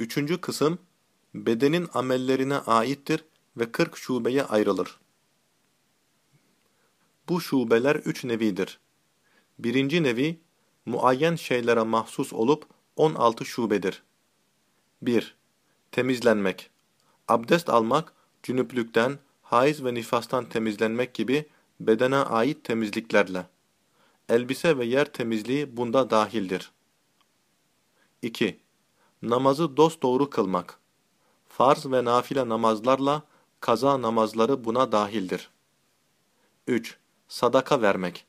Üçüncü kısım, bedenin amellerine aittir ve 40 şubeye ayrılır. Bu şubeler üç nevidir. Birinci nevi, muayyen şeylere mahsus olup 16 şubedir. 1. Temizlenmek. Abdest almak, cünüplükten, haiz ve nifastan temizlenmek gibi bedene ait temizliklerle. Elbise ve yer temizliği bunda dahildir. 2. Namazı dosdoğru kılmak. Farz ve nafile namazlarla kaza namazları buna dahildir. 3. Sadaka vermek.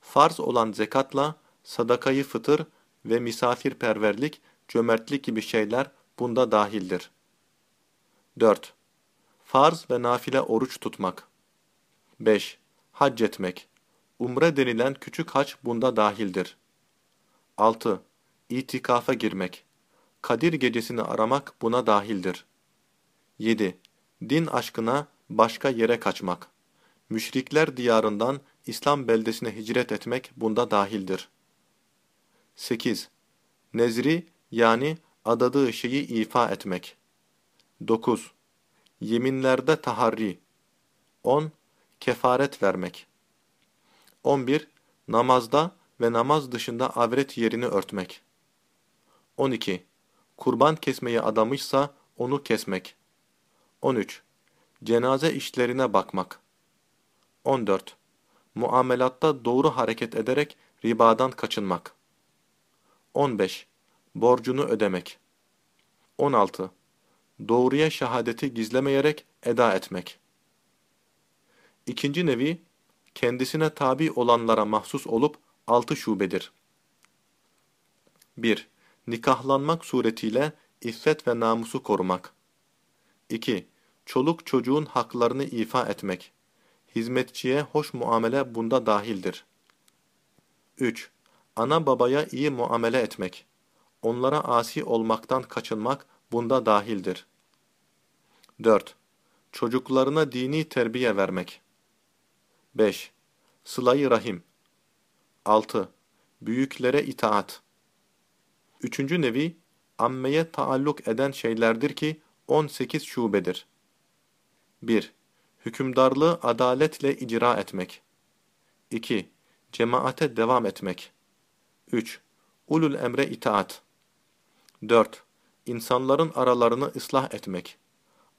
Farz olan zekatla sadakayı fıtır ve misafirperverlik, cömertlik gibi şeyler bunda dahildir. 4. Farz ve nafile oruç tutmak. 5. Hac etmek. Umre denilen küçük hac bunda dahildir. 6. İtikafa girmek. Kadir gecesini aramak buna dahildir. 7. Din aşkına başka yere kaçmak. Müşrikler diyarından İslam beldesine hicret etmek bunda dahildir. 8. Nezri yani adadığı şeyi ifa etmek. 9. Yeminlerde taharri. 10. Kefaret vermek. 11. Namazda ve namaz dışında avret yerini örtmek. 12. Kurban kesmeye adamışsa onu kesmek. 13. Cenaze işlerine bakmak. 14. Muamelatta doğru hareket ederek ribadan kaçınmak. 15. Borcunu ödemek. 16. Doğruya şehadeti gizlemeyerek eda etmek. İkinci nevi, kendisine tabi olanlara mahsus olup altı şubedir. 1. Nikahlanmak suretiyle iffet ve namusu korumak. 2. Çoluk çocuğun haklarını ifa etmek. Hizmetçiye hoş muamele bunda dahildir. 3. Ana babaya iyi muamele etmek. Onlara asi olmaktan kaçınmak bunda dahildir. 4. Çocuklarına dini terbiye vermek. 5. Sıla-i Rahim 6. Büyüklere itaat Üçüncü nevi, ammeye taalluk eden şeylerdir ki 18 şubedir. 1. Hükümdarlığı adaletle icra etmek. 2. Cemaate devam etmek. 3. Ulul emre itaat. 4. İnsanların aralarını ıslah etmek.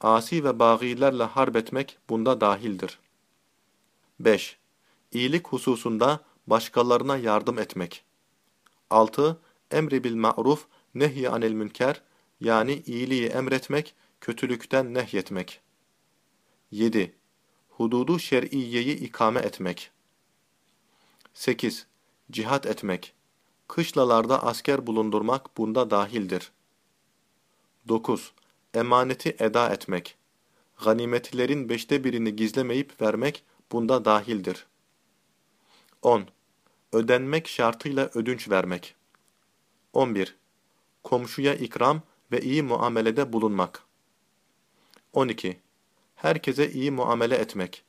Asi ve bağilerle harp etmek bunda dahildir. 5. İyilik hususunda başkalarına yardım etmek. 6. Emri bil ma'ruf, nehy anil münker, yani iyiliği emretmek, kötülükten nehyetmek. 7. Hududu şer'iyeyi ikame etmek. 8. Cihat etmek. Kışlalarda asker bulundurmak bunda dahildir. 9. Emaneti eda etmek. Ganimetlerin beşte birini gizlemeyip vermek bunda dahildir. 10. Ödenmek şartıyla ödünç vermek. 11. Komşuya ikram ve iyi muamelede bulunmak. 12. Herkese iyi muamele etmek.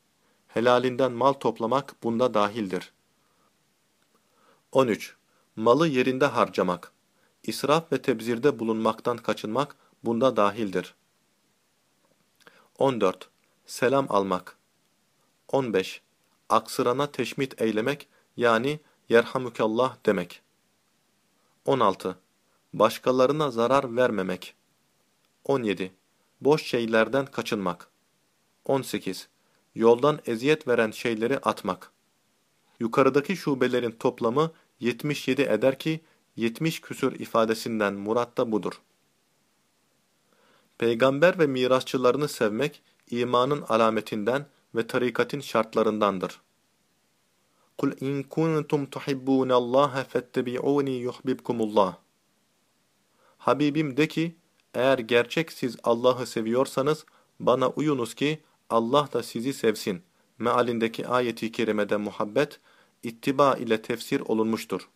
Helalinden mal toplamak bunda dahildir. 13. Malı yerinde harcamak. İsraf ve tebzirde bulunmaktan kaçınmak bunda dahildir. 14. Selam almak. 15. Aksırana teşmit eylemek yani yerhamukallah demek. 16. Başkalarına zarar vermemek. 17. Boş şeylerden kaçınmak. 18. Yoldan eziyet veren şeyleri atmak. Yukarıdaki şubelerin toplamı 77 eder ki 70 küsür ifadesinden murat da budur. Peygamber ve mirasçılarını sevmek imanın alametinden ve tarikatin şartlarındandır. Kul in kuntum tuhibbunallaha fettebi'uni yuhibbukumullah. Habibim de ki, eğer gerçek siz Allah'ı seviyorsanız bana uyunuz ki Allah da sizi sevsin. Mealindeki ayeti kerimede muhabbet, ittiba ile tefsir olunmuştur.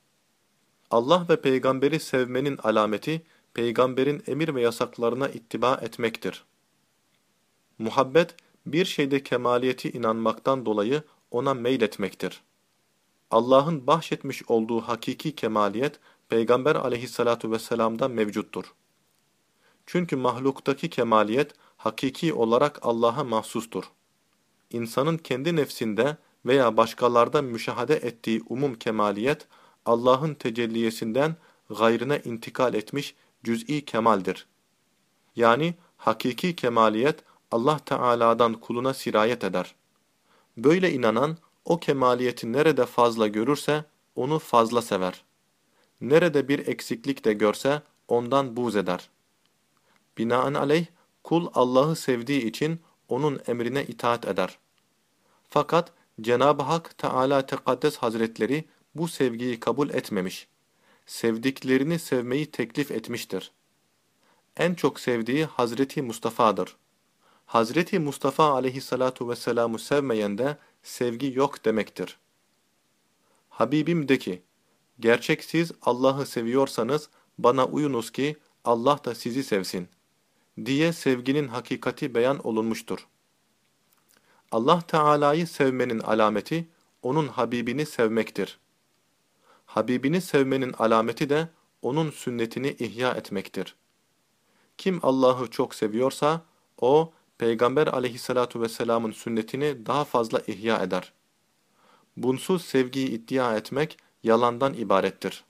Allah ve peygamberi sevmenin alameti, peygamberin emir ve yasaklarına ittiba etmektir. Muhabbet, bir şeyde kemaliyeti inanmaktan dolayı ona meyletmektir. Allah'ın bahşetmiş olduğu hakiki kemaliyet, Peygamber aleyhissalatu vesselam'da mevcuttur. Çünkü mahluktaki kemaliyet hakiki olarak Allah'a mahsustur. İnsanın kendi nefsinde veya başkalarda müşahede ettiği umum kemaliyet, Allah'ın tecelliyesinden gayrine intikal etmiş cüz'i kemaldir. Yani hakiki kemaliyet Allah Teala'dan kuluna sirayet eder. Böyle inanan o kemaliyeti nerede fazla görürse onu fazla sever. Nerede bir eksiklik de görse ondan buğz eder. Binaenaleyh kul Allah'ı sevdiği için onun emrine itaat eder. Fakat Cenab-ı Hak Teala Tekaddes Hazretleri bu sevgiyi kabul etmemiş. Sevdiklerini sevmeyi teklif etmiştir. En çok sevdiği Hazreti Mustafa'dır. Hazreti Mustafa aleyhissalatu vesselam'ı sevmeyen de sevgi yok demektir. Habibim de ki, gerçek siz Allah'ı seviyorsanız bana uyunuz ki Allah da sizi sevsin diye sevginin hakikati beyan olunmuştur. Allah Teala'yı sevmenin alameti, onun Habibini sevmektir. Habibini sevmenin alameti de, onun sünnetini ihya etmektir. Kim Allah'ı çok seviyorsa, o, Peygamber aleyhissalatu vesselamın sünnetini daha fazla ihya eder. Bunsuz sevgiyi iddia etmek, yalandan ibarettir.